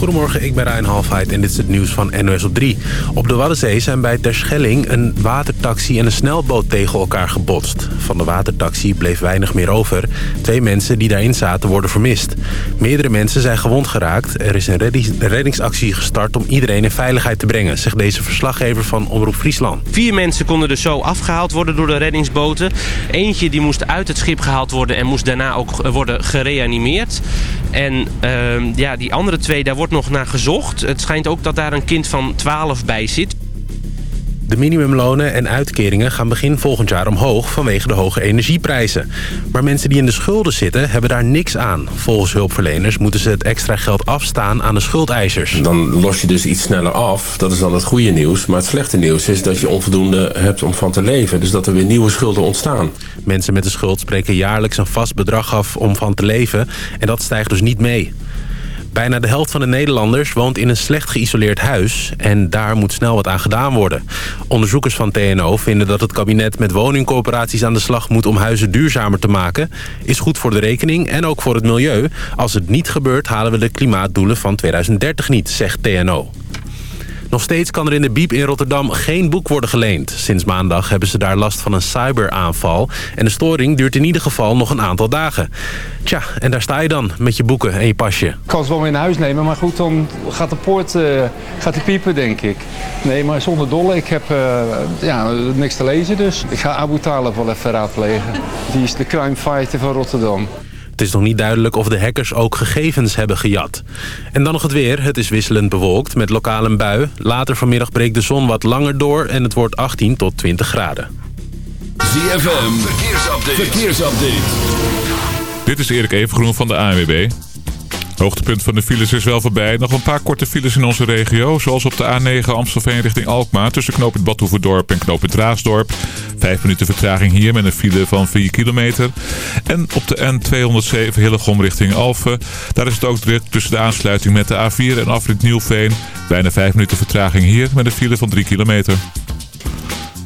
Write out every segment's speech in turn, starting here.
Goedemorgen, ik ben Ryan Halfheid en dit is het nieuws van NOS op 3. Op de Waddenzee zijn bij Terschelling een watertaxi en een snelboot tegen elkaar gebotst. Van de watertaxi bleef weinig meer over. Twee mensen die daarin zaten worden vermist. Meerdere mensen zijn gewond geraakt. Er is een reddingsactie gestart om iedereen in veiligheid te brengen... zegt deze verslaggever van Omroep Friesland. Vier mensen konden dus zo afgehaald worden door de reddingsboten. Eentje die moest uit het schip gehaald worden en moest daarna ook worden gereanimeerd. En uh, ja, die andere twee, daar wordt nog naar gezocht. Het schijnt ook dat daar een kind van 12 bij zit. De minimumlonen en uitkeringen gaan begin volgend jaar omhoog vanwege de hoge energieprijzen. Maar mensen die in de schulden zitten hebben daar niks aan. Volgens hulpverleners moeten ze het extra geld afstaan aan de schuldeisers. Dan los je dus iets sneller af. Dat is dan het goede nieuws. Maar het slechte nieuws is dat je onvoldoende hebt om van te leven. Dus dat er weer nieuwe schulden ontstaan. Mensen met de schuld spreken jaarlijks een vast bedrag af om van te leven. En dat stijgt dus niet mee. Bijna de helft van de Nederlanders woont in een slecht geïsoleerd huis... en daar moet snel wat aan gedaan worden. Onderzoekers van TNO vinden dat het kabinet met woningcorporaties aan de slag moet... om huizen duurzamer te maken. Is goed voor de rekening en ook voor het milieu. Als het niet gebeurt halen we de klimaatdoelen van 2030 niet, zegt TNO. Nog steeds kan er in de Biep in Rotterdam geen boek worden geleend. Sinds maandag hebben ze daar last van een cyberaanval. En de storing duurt in ieder geval nog een aantal dagen. Tja, en daar sta je dan met je boeken en je pasje. Ik kan ze wel mee naar huis nemen, maar goed, dan gaat de poort uh, gaat die piepen, denk ik. Nee, maar zonder dolle, ik heb uh, ja, niks te lezen dus. Ik ga Abu Talib wel even raadplegen. Die is de crime fighter van Rotterdam. Het is nog niet duidelijk of de hackers ook gegevens hebben gejat. En dan nog het weer. Het is wisselend bewolkt met lokaal een bui. Later vanmiddag breekt de zon wat langer door en het wordt 18 tot 20 graden. ZFM, verkeersupdate. verkeersupdate. Dit is Erik Evengroen van de ANWB. Hoogtepunt van de files is wel voorbij. Nog een paar korte files in onze regio. Zoals op de A9 Amstelveen richting Alkmaar. Tussen knooppunt Badhoevedorp en knooppunt Raasdorp. Vijf minuten vertraging hier met een file van 4 kilometer. En op de N207 Hillegom richting Alphen. Daar is het ook druk tussen de aansluiting met de A4 en afrit Nieuwveen. Bijna 5 minuten vertraging hier met een file van 3 kilometer.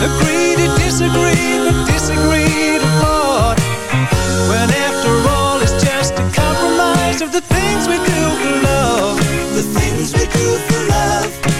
Agree to disagree, but disagree to part. When after all, it's just a compromise of the things we do for love. The things we do for love.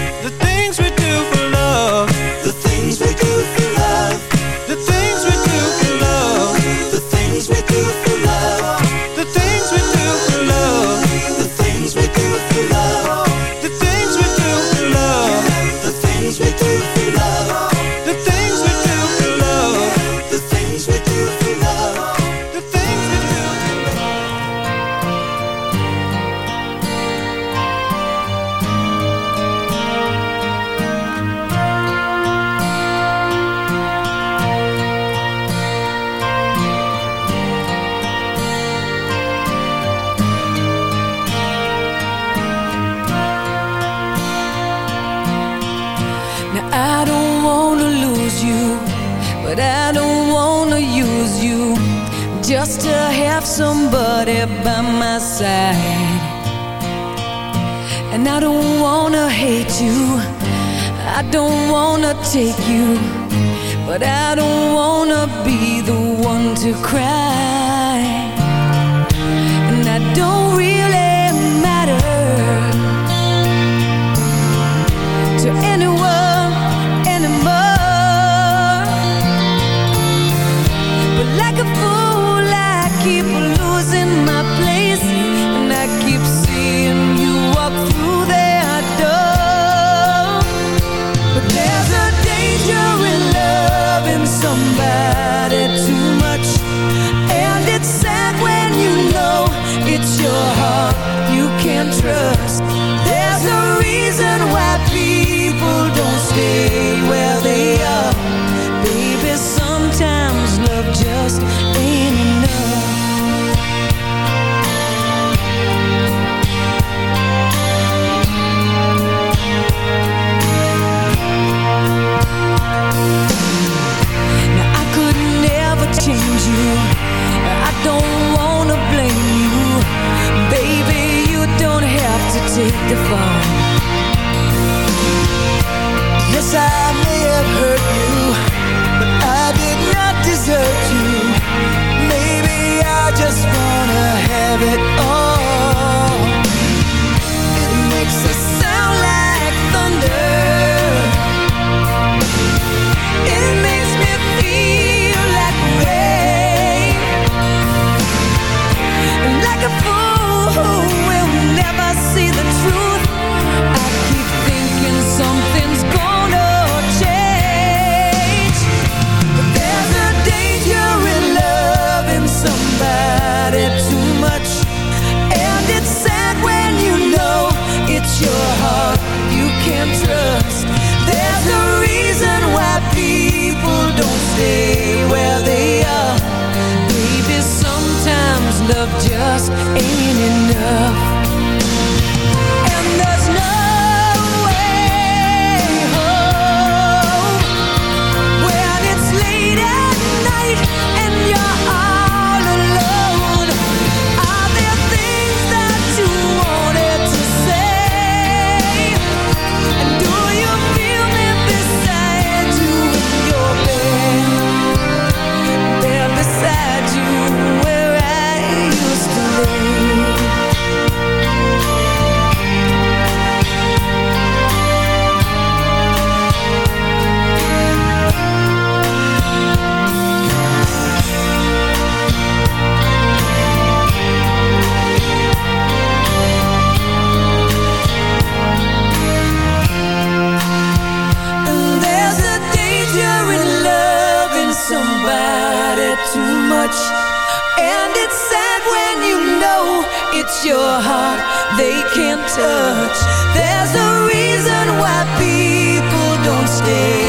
your heart they can't touch. There's a reason why people don't stay.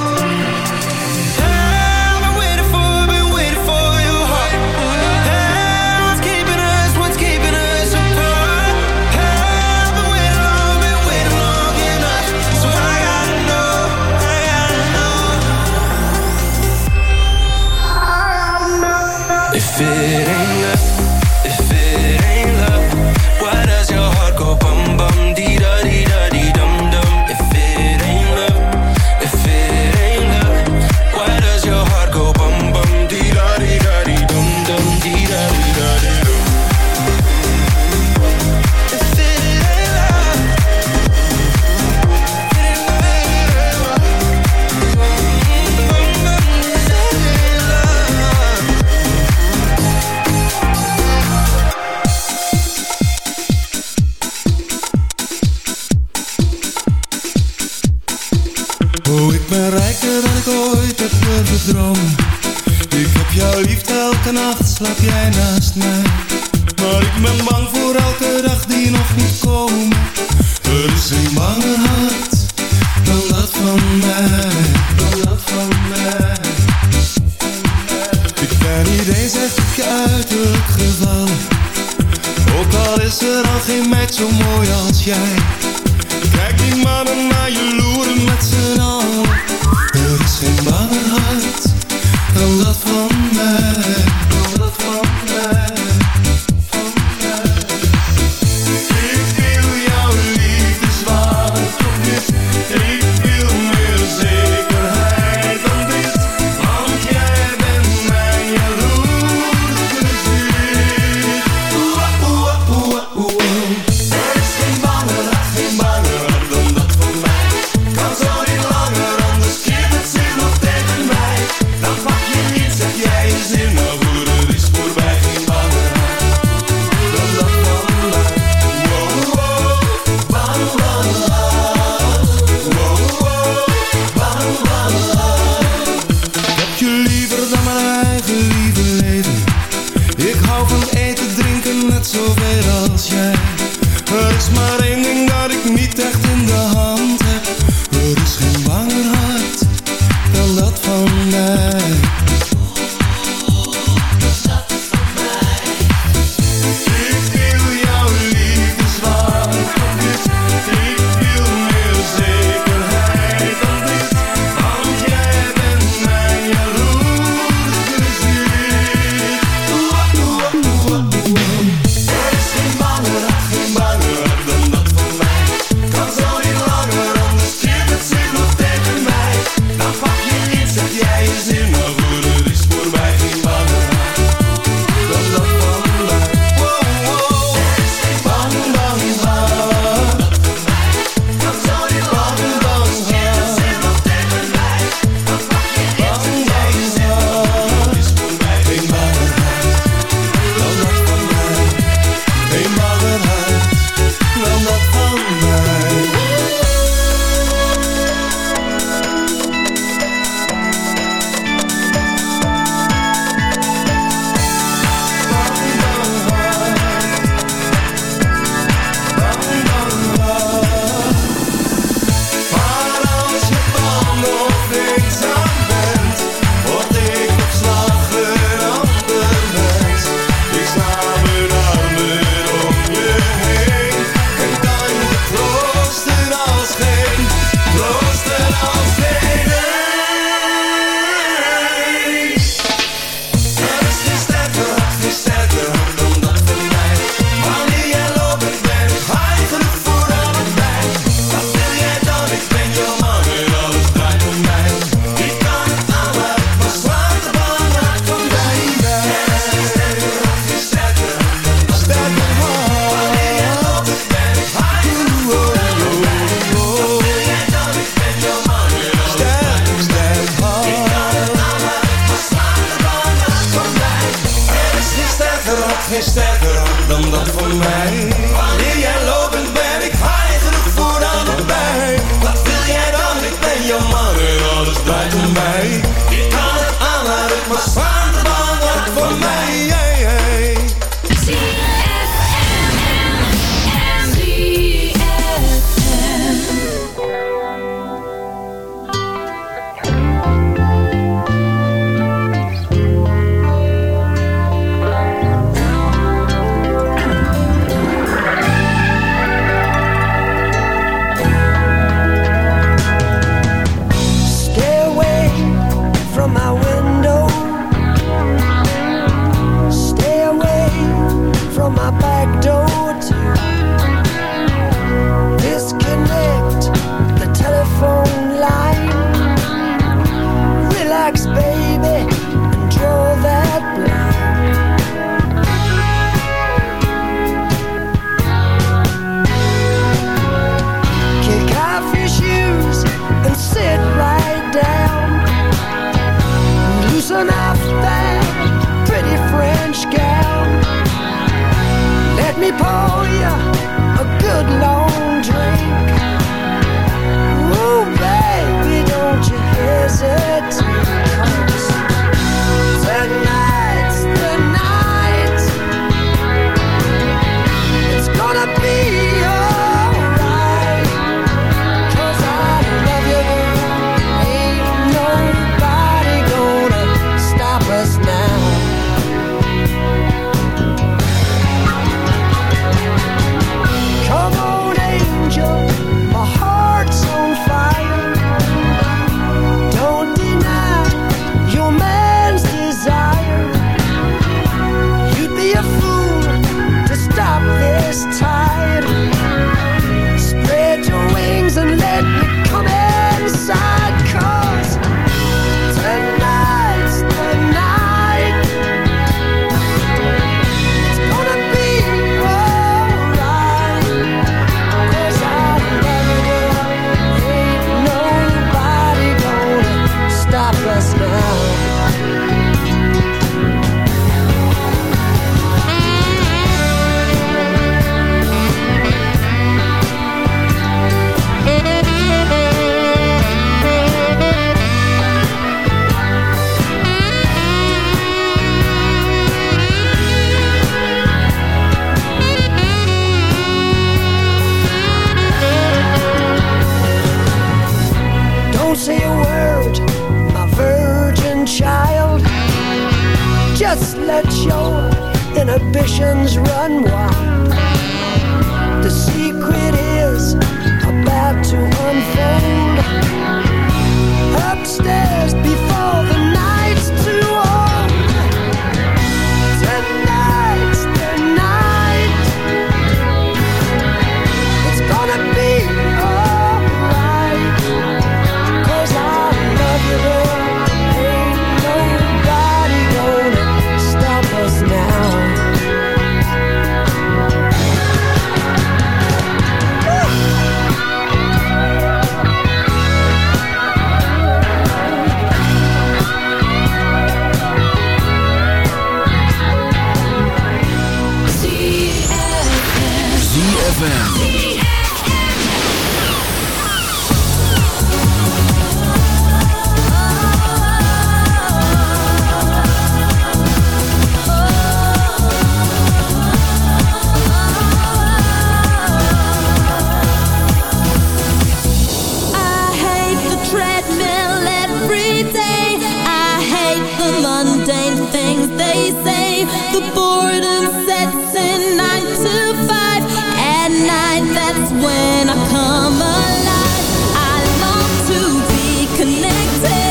Connected.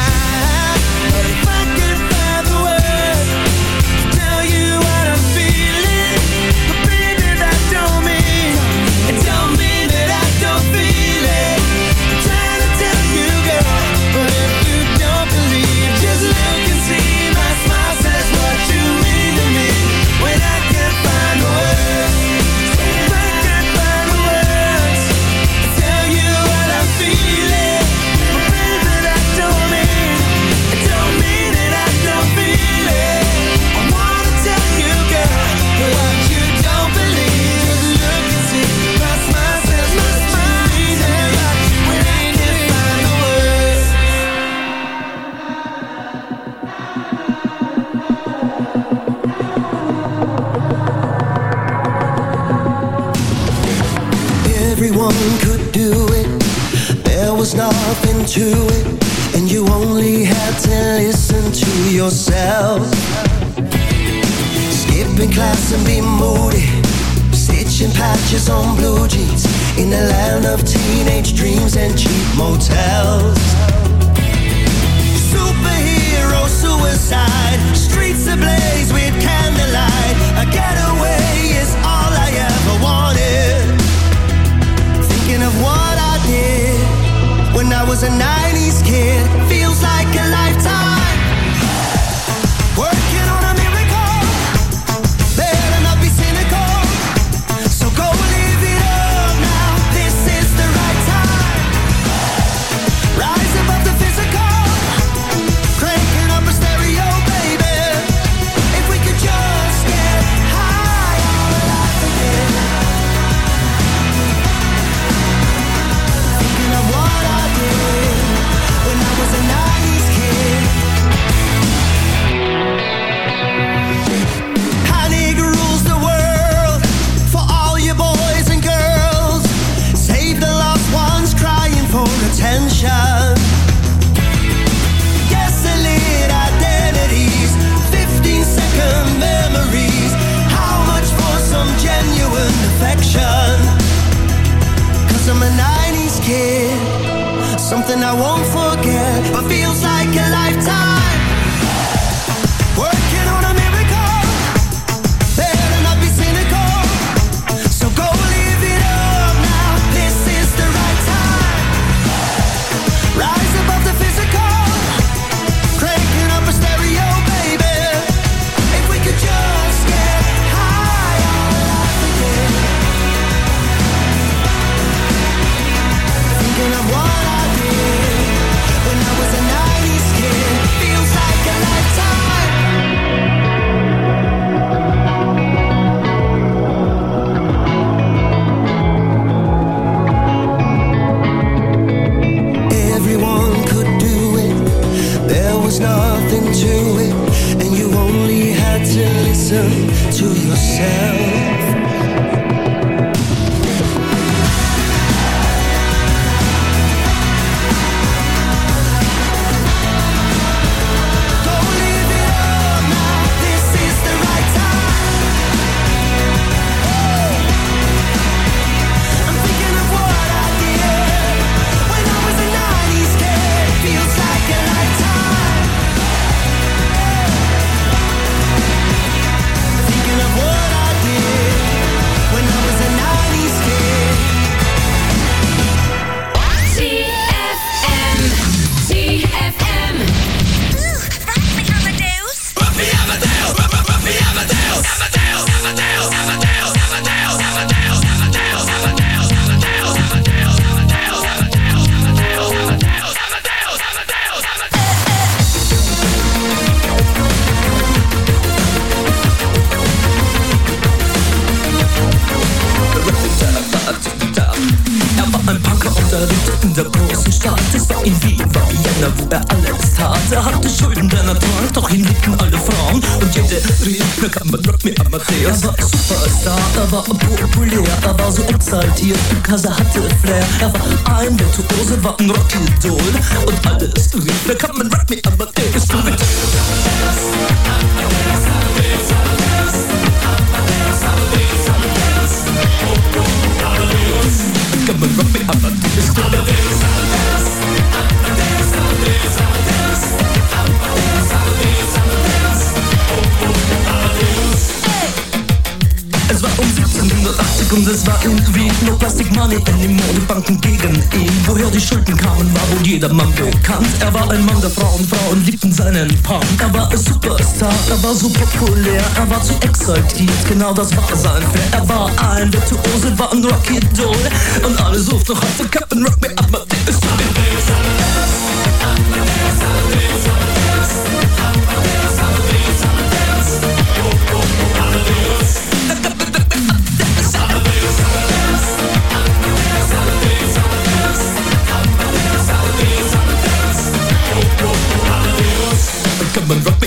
to it And you only had to listen to yourself. Skipping class and be moody Stitching patches on blue jeans In the land of teenage dreams and cheap motels. Superhero suicide Streets ablaze with candlelight A getaway was a 90s kid. Feels like a lifetime. listen to yourself. Schulden kamen, war wohl jedermann bekannt. Er war ein Mann der Frauen, Frauen liebten seinen Punk. Er war ein Superstar, er war so populär, er war zu exaltiert, genau das war sein Flair. Er war ein Virtuose, war ein Rocky Doll und alle suchten noch heute Captain Rock me Amadeus. Come on, rock me Amadeus.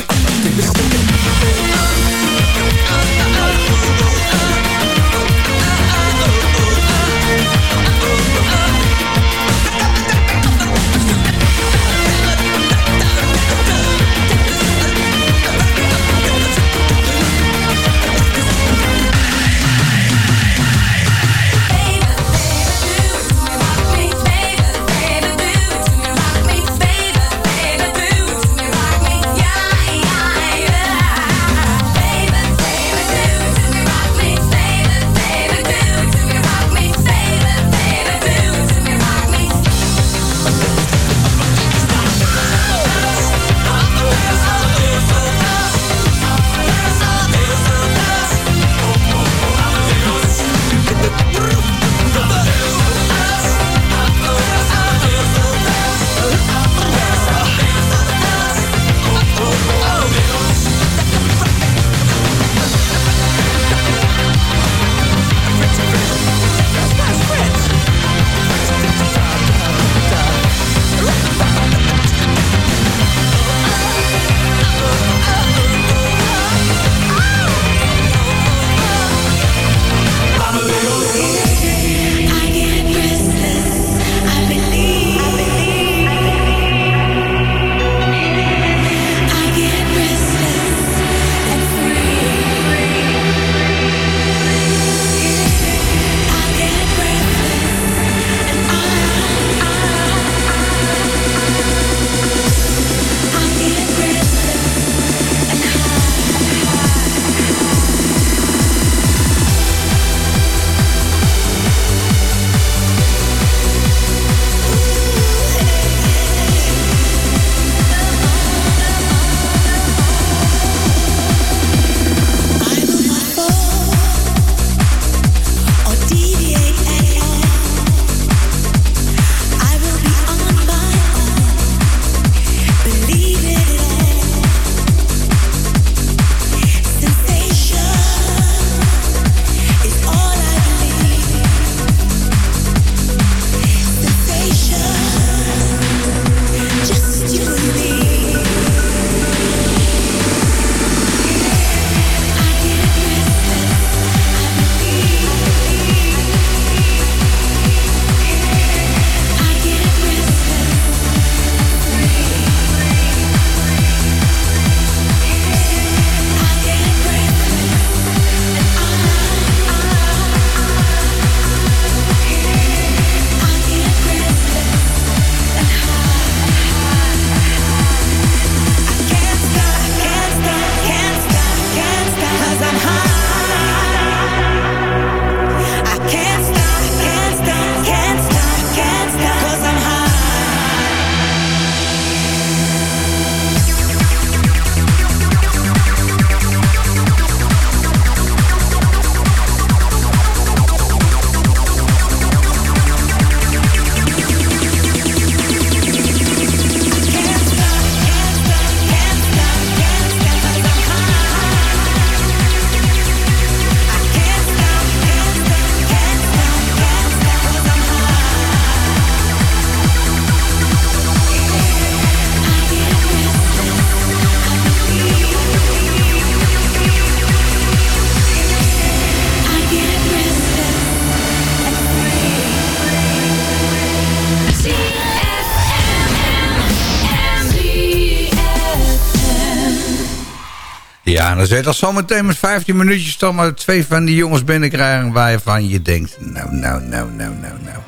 En dan zit al zometeen met 15 minuutjes toch maar twee van die jongens binnenkrijgen waarvan je denkt, nou, nou, nou, nou, nou, nou.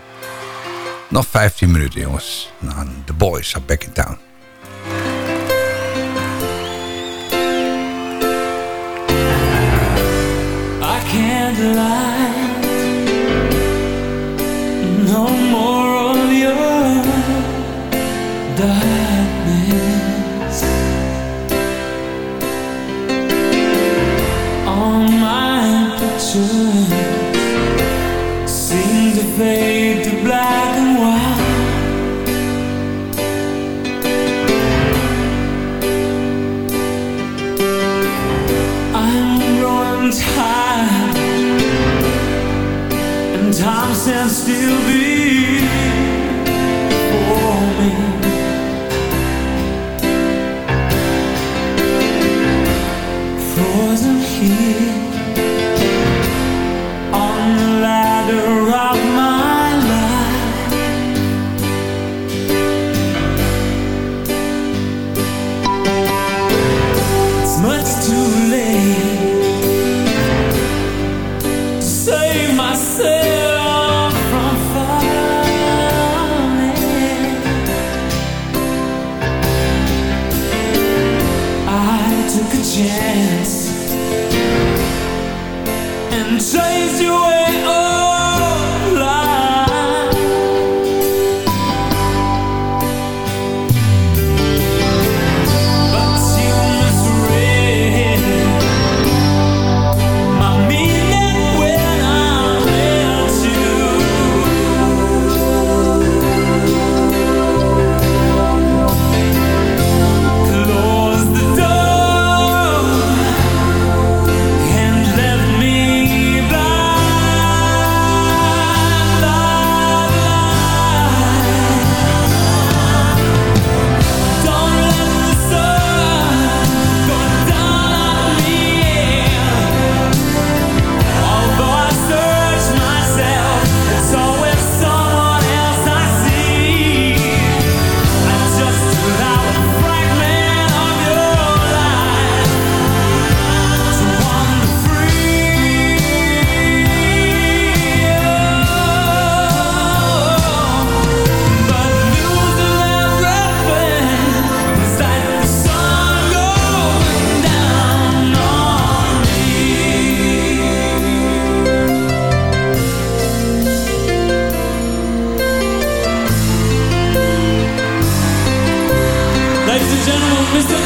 Nog 15 minuten jongens. Nou, the boys are back in town. I can't lie No more of your darkness still before Mr.